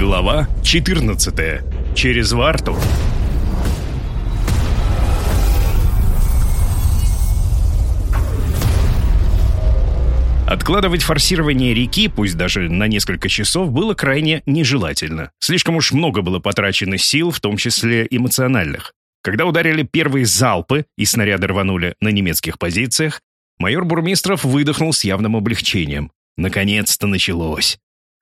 Глава 14. Через Варту. Откладывать форсирование реки, пусть даже на несколько часов, было крайне нежелательно. Слишком уж много было потрачено сил, в том числе эмоциональных. Когда ударили первые залпы и снаряды рванули на немецких позициях, майор Бурмистров выдохнул с явным облегчением. Наконец-то началось.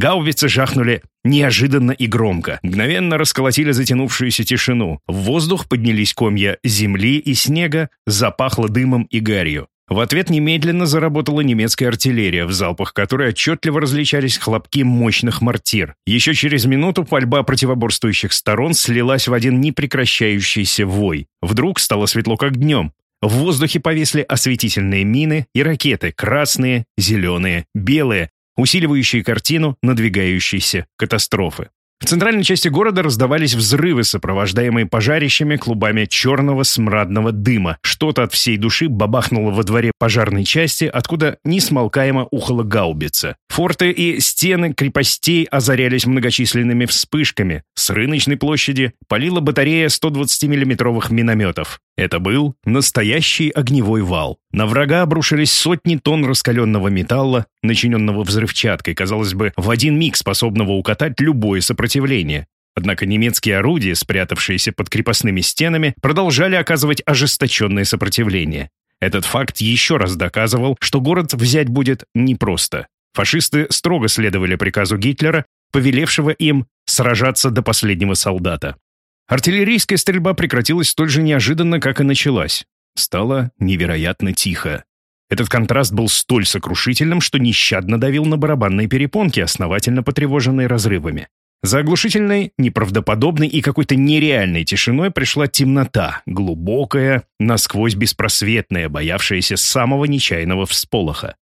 Гаубицы жахнули неожиданно и громко, мгновенно расколотили затянувшуюся тишину. В воздух поднялись комья земли и снега, запахло дымом и гарью. В ответ немедленно заработала немецкая артиллерия, в залпах которой отчетливо различались хлопки мощных мортир. Еще через минуту пальба противоборствующих сторон слилась в один непрекращающийся вой. Вдруг стало светло как днем. В воздухе повесли осветительные мины и ракеты, красные, зеленые, белые, усиливающие картину надвигающейся катастрофы. В центральной части города раздавались взрывы, сопровождаемые пожарищами, клубами черного смрадного дыма. Что-то от всей души бабахнуло во дворе пожарной части, откуда несмолкаемо ухала гаубица. Форты и стены крепостей озарялись многочисленными вспышками. С рыночной площади полила батарея 120 миллиметровых минометов. Это был настоящий огневой вал. На врага обрушились сотни тонн раскаленного металла, начиненного взрывчаткой, казалось бы, в один миг способного укатать любое сопротивление. Однако немецкие орудия, спрятавшиеся под крепостными стенами, продолжали оказывать ожесточенное сопротивление. Этот факт еще раз доказывал, что город взять будет непросто. Фашисты строго следовали приказу Гитлера, повелевшего им сражаться до последнего солдата. Артиллерийская стрельба прекратилась столь же неожиданно, как и началась. Стало невероятно тихо. Этот контраст был столь сокрушительным, что нещадно давил на барабанные перепонки, основательно потревоженные разрывами. За оглушительной, неправдоподобной и какой-то нереальной тишиной пришла темнота, глубокая, насквозь беспросветная, боявшаяся самого нечаянного всполоха.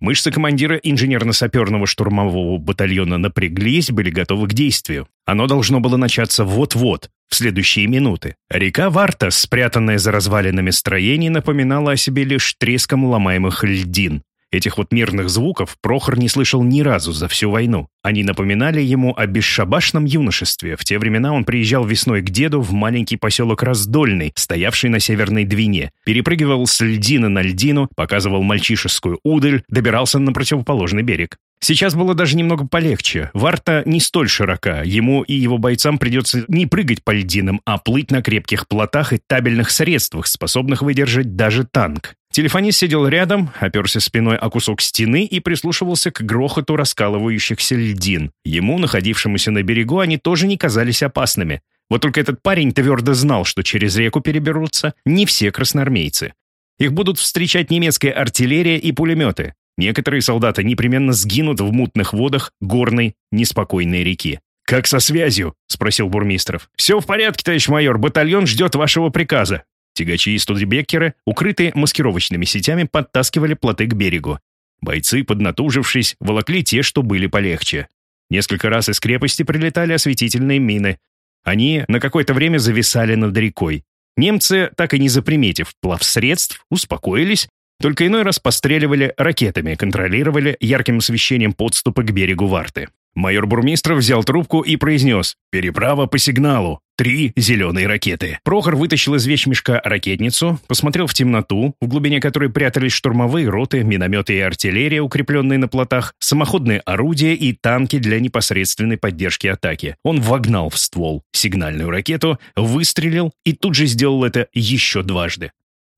Мышцы командира инженерно-саперного штурмового батальона напряглись, были готовы к действию. Оно должно было начаться вот-вот, в следующие минуты. Река Варта, спрятанная за развалинами строений, напоминала о себе лишь треском ломаемых льдин. Этих вот мирных звуков Прохор не слышал ни разу за всю войну. Они напоминали ему о бесшабашном юношестве. В те времена он приезжал весной к деду в маленький поселок Раздольный, стоявший на Северной Двине, перепрыгивал с льдины на льдину, показывал мальчишескую удаль, добирался на противоположный берег. Сейчас было даже немного полегче. Варта не столь широка. Ему и его бойцам придется не прыгать по льдинам, а плыть на крепких плотах и табельных средствах, способных выдержать даже танк. Телефонист сидел рядом, оперся спиной о кусок стены и прислушивался к грохоту раскалывающихся льдин. Ему, находившемуся на берегу, они тоже не казались опасными. Вот только этот парень твердо знал, что через реку переберутся не все красноармейцы. Их будут встречать немецкая артиллерия и пулеметы. Некоторые солдаты непременно сгинут в мутных водах горной, неспокойной реки. «Как со связью?» — спросил Бурмистров. «Все в порядке, товарищ майор. Батальон ждет вашего приказа». Тягачи и студебеккеры, укрытые маскировочными сетями, подтаскивали плоты к берегу. Бойцы, поднатужившись, волокли те, что были полегче. Несколько раз из крепости прилетали осветительные мины. Они на какое-то время зависали над рекой. Немцы, так и не заприметив плавсредств, успокоились, только иной раз постреливали ракетами, контролировали ярким освещением подступы к берегу Варты. Майор Бурмистров взял трубку и произнес «Переправа по сигналу. Три зеленые ракеты». Прохор вытащил из вещмешка ракетницу, посмотрел в темноту, в глубине которой прятались штурмовые роты, минометы и артиллерия, укрепленные на плотах, самоходные орудия и танки для непосредственной поддержки атаки. Он вогнал в ствол сигнальную ракету, выстрелил и тут же сделал это еще дважды.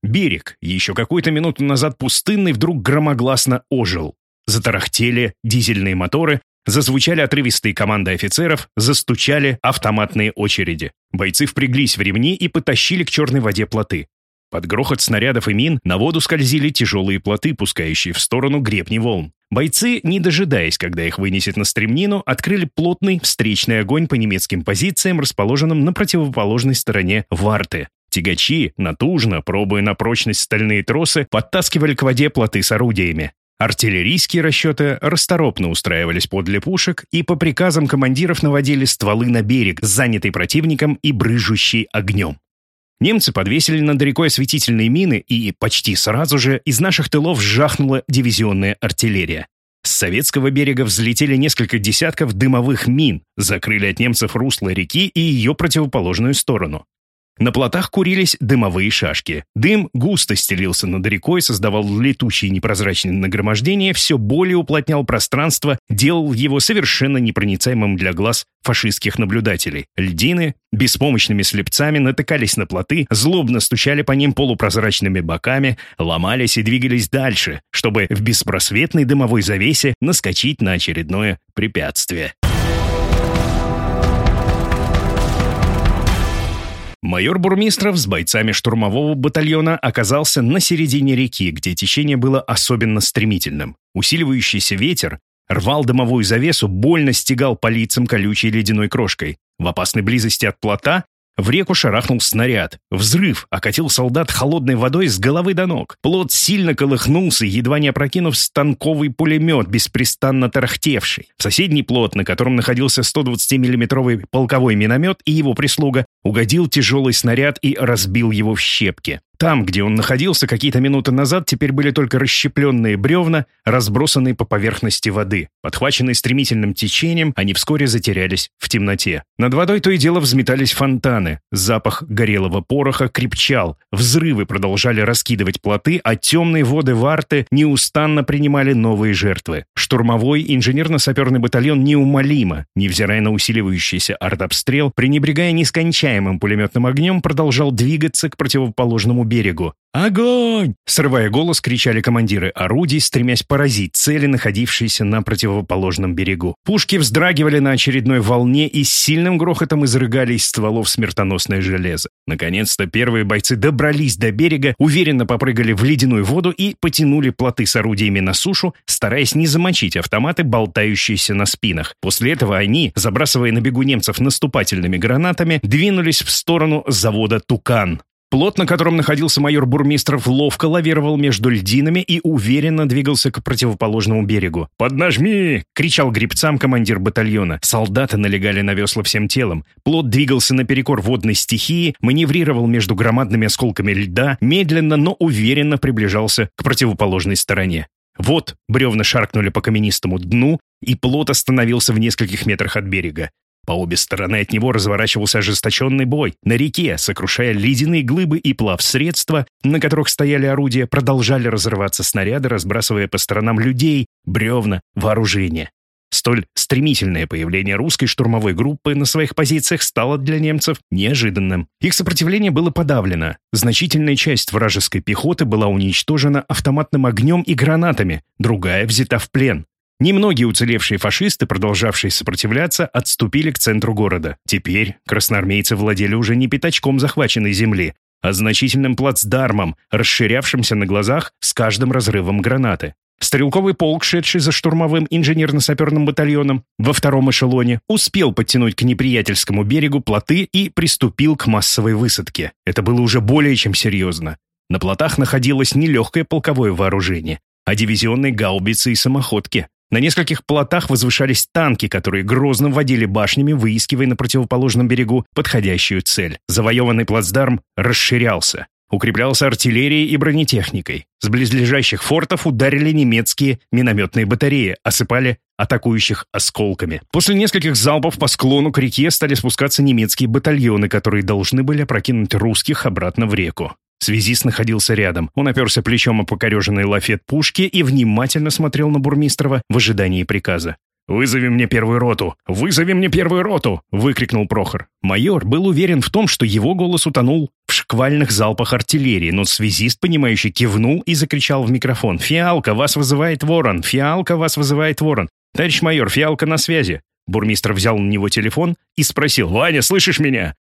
Берег, еще какую-то минуту назад пустынный, вдруг громогласно ожил. Затарахтели дизельные моторы, Зазвучали отрывистые команды офицеров, застучали автоматные очереди. Бойцы впряглись в ремни и потащили к черной воде плоты. Под грохот снарядов и мин на воду скользили тяжелые плоты, пускающие в сторону гребни волн. Бойцы, не дожидаясь, когда их вынесет на стремнину, открыли плотный встречный огонь по немецким позициям, расположенным на противоположной стороне Варты. Тягачи, натужно, пробуя на прочность стальные тросы, подтаскивали к воде плоты с орудиями. Артиллерийские расчеты расторопно устраивались подле пушек и по приказам командиров наводили стволы на берег, занятый противником и брыжущий огнем. Немцы подвесили над рекой осветительные мины, и почти сразу же из наших тылов сжахнула дивизионная артиллерия. С советского берега взлетели несколько десятков дымовых мин, закрыли от немцев русло реки и ее противоположную сторону. На плотах курились дымовые шашки. Дым густо стелился над рекой, создавал летучие непрозрачные нагромождения, все более уплотнял пространство, делал его совершенно непроницаемым для глаз фашистских наблюдателей. Льдины беспомощными слепцами натыкались на плоты, злобно стучали по ним полупрозрачными боками, ломались и двигались дальше, чтобы в беспросветной дымовой завесе наскочить на очередное препятствие. Майор Бурмистров с бойцами штурмового батальона оказался на середине реки, где течение было особенно стремительным. Усиливающийся ветер рвал дымовую завесу, больно стегал по лицам колючей ледяной крошкой. В опасной близости от плота в реку шарахнул снаряд. Взрыв окатил солдат холодной водой с головы до ног. Плот сильно колыхнулся, едва не опрокинув станковый пулемет, беспрестанно тарахтевший. В соседний плот, на котором находился 120 миллиметровый полковой миномет и его прислуга, угодил тяжелый снаряд и разбил его в щепки. Там, где он находился какие-то минуты назад, теперь были только расщепленные бревна, разбросанные по поверхности воды. Подхваченные стремительным течением, они вскоре затерялись в темноте. Над водой то и дело взметались фонтаны. Запах горелого пороха крепчал. Взрывы продолжали раскидывать плоты, а темные воды Варты неустанно принимали новые жертвы. Штурмовой инженерно-саперный батальон неумолимо, невзирая на усиливающийся артобстрел, пренебрегая нескончаемым пулеметным огнем, продолжал двигаться к противоположному берегу. «Огонь!» — срывая голос, кричали командиры орудий, стремясь поразить цели, находившиеся на противоположном берегу. Пушки вздрагивали на очередной волне и с сильным грохотом изрыгали из стволов смертоносное железо. Наконец-то первые бойцы добрались до берега, уверенно попрыгали в ледяную воду и потянули плоты с орудиями на сушу, стараясь не замочить автоматы, болтающиеся на спинах. После этого они, забрасывая на бегу немцев наступательными гранатами, двинулись в сторону завода «Тукан». Плот, на котором находился майор Бурмистров, ловко лавировал между льдинами и уверенно двигался к противоположному берегу. «Поднажми!» — кричал гребцам командир батальона. Солдаты налегали на весла всем телом. Плот двигался наперекор водной стихии, маневрировал между громадными осколками льда, медленно, но уверенно приближался к противоположной стороне. Вот бревна шаркнули по каменистому дну, и плот остановился в нескольких метрах от берега. По обе стороны от него разворачивался ожесточенный бой. На реке, сокрушая ледяные глыбы и плавсредства, на которых стояли орудия, продолжали разрываться снаряды, разбрасывая по сторонам людей, бревна, вооружение. Столь стремительное появление русской штурмовой группы на своих позициях стало для немцев неожиданным. Их сопротивление было подавлено. Значительная часть вражеской пехоты была уничтожена автоматным огнем и гранатами, другая взята в плен. Немногие уцелевшие фашисты, продолжавшие сопротивляться, отступили к центру города. Теперь красноармейцы владели уже не пятачком захваченной земли, а значительным плацдармом, расширявшимся на глазах с каждым разрывом гранаты. Стрелковый полк, шедший за штурмовым инженерно-саперным батальоном во втором эшелоне, успел подтянуть к неприятельскому берегу плоты и приступил к массовой высадке. Это было уже более чем серьезно. На плотах находилось не легкое полковое вооружение, а дивизионные гаубицы и самоходки. На нескольких плотах возвышались танки, которые грозно водили башнями, выискивая на противоположном берегу подходящую цель. Завоеванный плацдарм расширялся. Укреплялся артиллерией и бронетехникой. С близлежащих фортов ударили немецкие минометные батареи, осыпали атакующих осколками. После нескольких залпов по склону к реке стали спускаться немецкие батальоны, которые должны были опрокинуть русских обратно в реку. Связист находился рядом. Он оперся плечом о покореженный лафет пушки и внимательно смотрел на Бурмистрова в ожидании приказа. «Вызови мне первую роту! Вызови мне первую роту!» — выкрикнул Прохор. Майор был уверен в том, что его голос утонул в шквальных залпах артиллерии, но связист, понимающий, кивнул и закричал в микрофон. «Фиалка, вас вызывает ворон! Фиалка, вас вызывает ворон! Товарищ майор, фиалка на связи!» Бурмистр взял на него телефон и спросил. «Ваня, слышишь меня?»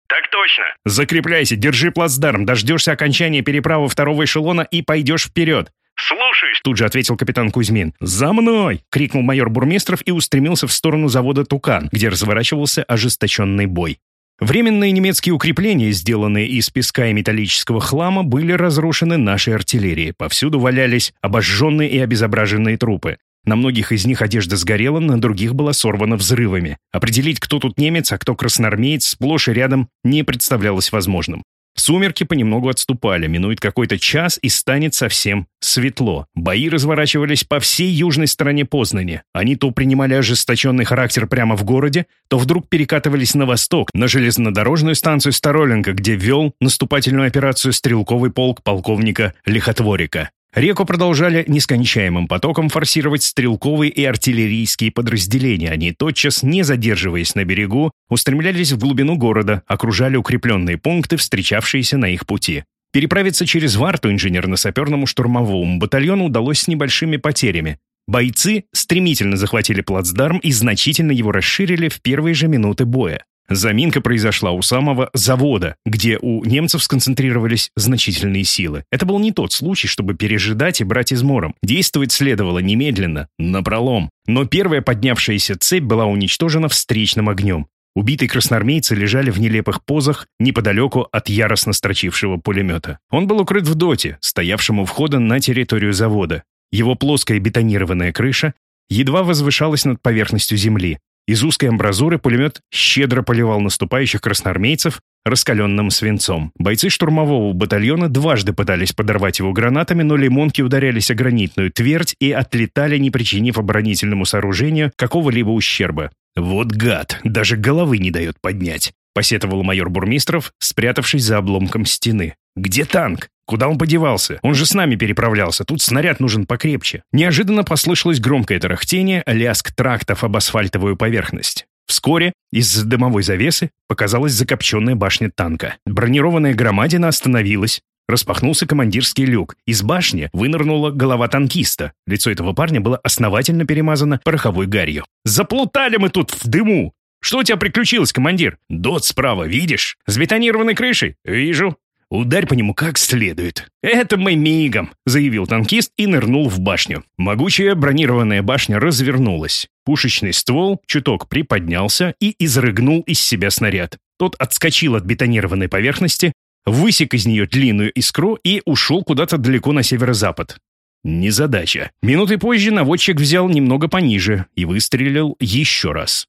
«Так точно!» «Закрепляйся, держи плацдарм, дождешься окончания переправы второго эшелона и пойдешь вперед». «Слушаюсь!» Тут же ответил капитан Кузьмин. «За мной!» — крикнул майор Бурмистров и устремился в сторону завода «Тукан», где разворачивался ожесточенный бой. Временные немецкие укрепления, сделанные из песка и металлического хлама, были разрушены нашей артиллерией. Повсюду валялись обожженные и обезображенные трупы. На многих из них одежда сгорела, на других была сорвана взрывами. Определить, кто тут немец, а кто красноармеец, сплошь и рядом не представлялось возможным. Сумерки понемногу отступали, минует какой-то час и станет совсем светло. Бои разворачивались по всей южной стороне Познани. Они то принимали ожесточенный характер прямо в городе, то вдруг перекатывались на восток, на железнодорожную станцию Староленко, где вел наступательную операцию стрелковый полк полковника Лихотворика. Реку продолжали нескончаемым потоком форсировать стрелковые и артиллерийские подразделения. Они, тотчас, не задерживаясь на берегу, устремлялись в глубину города, окружали укрепленные пункты, встречавшиеся на их пути. Переправиться через Варту инженерно-саперному штурмовому батальону удалось с небольшими потерями. Бойцы стремительно захватили плацдарм и значительно его расширили в первые же минуты боя. Заминка произошла у самого завода, где у немцев сконцентрировались значительные силы. Это был не тот случай, чтобы пережидать и брать измором. Действовать следовало немедленно, напролом. Но первая поднявшаяся цепь была уничтожена встречным огнем. Убитые красноармейцы лежали в нелепых позах неподалеку от яростно строчившего пулемета. Он был укрыт в доте, стоявшем у входа на территорию завода. Его плоская бетонированная крыша едва возвышалась над поверхностью земли. Из узкой амбразуры пулемет щедро поливал наступающих красноармейцев раскаленным свинцом. Бойцы штурмового батальона дважды пытались подорвать его гранатами, но лимонки ударялись о гранитную твердь и отлетали, не причинив оборонительному сооружению какого-либо ущерба. «Вот гад, даже головы не дает поднять», — посетовал майор Бурмистров, спрятавшись за обломком стены. «Где танк? Куда он подевался? Он же с нами переправлялся. Тут снаряд нужен покрепче». Неожиданно послышалось громкое тарахтение, лязг трактов об асфальтовую поверхность. Вскоре из дымовой завесы показалась закопченная башня танка. Бронированная громадина остановилась. Распахнулся командирский люк. Из башни вынырнула голова танкиста. Лицо этого парня было основательно перемазано пороховой гарью. «Заплутали мы тут в дыму!» «Что у тебя приключилось, командир?» «Дот справа, видишь? С бетонированной крышей?» «Вижу. Ударь по нему как следует. «Это мы мигом», — заявил танкист и нырнул в башню. Могучая бронированная башня развернулась. Пушечный ствол чуток приподнялся и изрыгнул из себя снаряд. Тот отскочил от бетонированной поверхности, высек из нее длинную искру и ушел куда-то далеко на северо-запад. Незадача. Минуты позже наводчик взял немного пониже и выстрелил еще раз.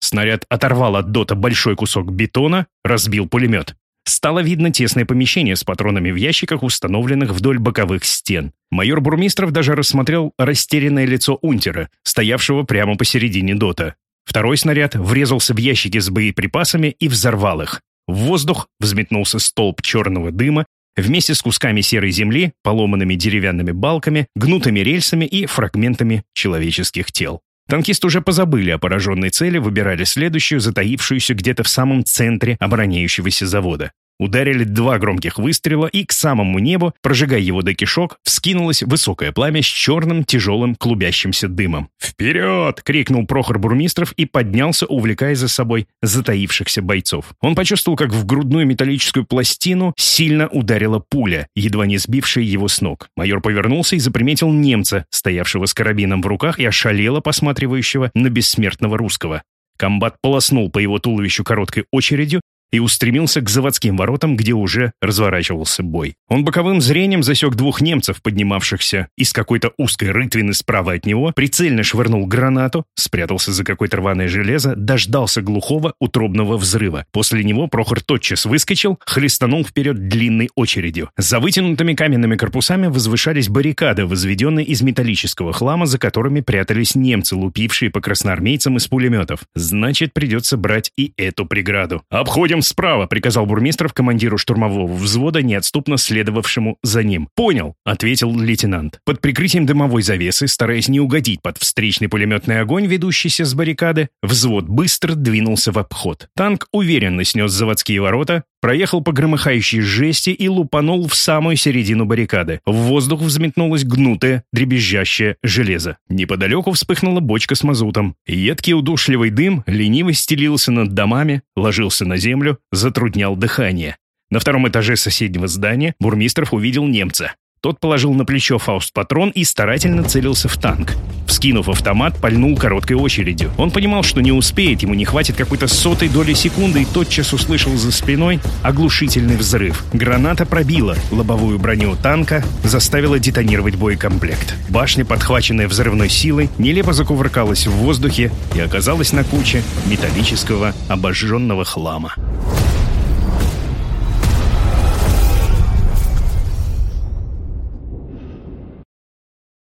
Снаряд оторвал от дота большой кусок бетона, разбил пулемет. Стало видно тесное помещение с патронами в ящиках, установленных вдоль боковых стен. Майор Бурмистров даже рассмотрел растерянное лицо унтера, стоявшего прямо посередине дота. Второй снаряд врезался в ящики с боеприпасами и взорвал их. В воздух взметнулся столб черного дыма вместе с кусками серой земли, поломанными деревянными балками, гнутыми рельсами и фрагментами человеческих тел. Танкисты уже позабыли о пораженной цели, выбирали следующую, затаившуюся где-то в самом центре обороняющегося завода. Ударили два громких выстрела, и к самому небу, прожигая его до кишок, вскинулось высокое пламя с черным, тяжелым, клубящимся дымом. «Вперед!» — крикнул Прохор Бурмистров и поднялся, увлекая за собой затаившихся бойцов. Он почувствовал, как в грудную металлическую пластину сильно ударила пуля, едва не сбившая его с ног. Майор повернулся и заприметил немца, стоявшего с карабином в руках и ошалело посматривающего на бессмертного русского. Комбат полоснул по его туловищу короткой очередью, и устремился к заводским воротам, где уже разворачивался бой. Он боковым зрением засек двух немцев, поднимавшихся из какой-то узкой рытвины справа от него, прицельно швырнул гранату, спрятался за какое-то рваное железо, дождался глухого утробного взрыва. После него Прохор тотчас выскочил, хлестанул вперед длинной очередью. За вытянутыми каменными корпусами возвышались баррикады, возведенные из металлического хлама, за которыми прятались немцы, лупившие по красноармейцам из пулеметов. Значит, придется брать и эту преграду. «Обходим справа», — приказал Бурмистров командиру штурмового взвода, неотступно следовавшему за ним. «Понял», — ответил лейтенант. Под прикрытием дымовой завесы, стараясь не угодить под встречный пулеметный огонь, ведущийся с баррикады, взвод быстро двинулся в обход. Танк уверенно снес заводские ворота, проехал по громыхающей жести и лупанул в самую середину баррикады. В воздух взметнулось гнутое, дребезжащее железо. Неподалеку вспыхнула бочка с мазутом. Едкий удушливый дым лениво стелился над домами, ложился на землю, затруднял дыхание. На втором этаже соседнего здания Бурмистров увидел немца. Тот положил на плечо фауст-патрон и старательно целился в танк. Вскинув автомат, пальнул короткой очередью. Он понимал, что не успеет, ему не хватит какой-то сотой доли секунды, и тотчас услышал за спиной оглушительный взрыв. Граната пробила лобовую броню танка, заставила детонировать боекомплект. Башня, подхваченная взрывной силой, нелепо закувыркалась в воздухе и оказалась на куче металлического обожженного хлама.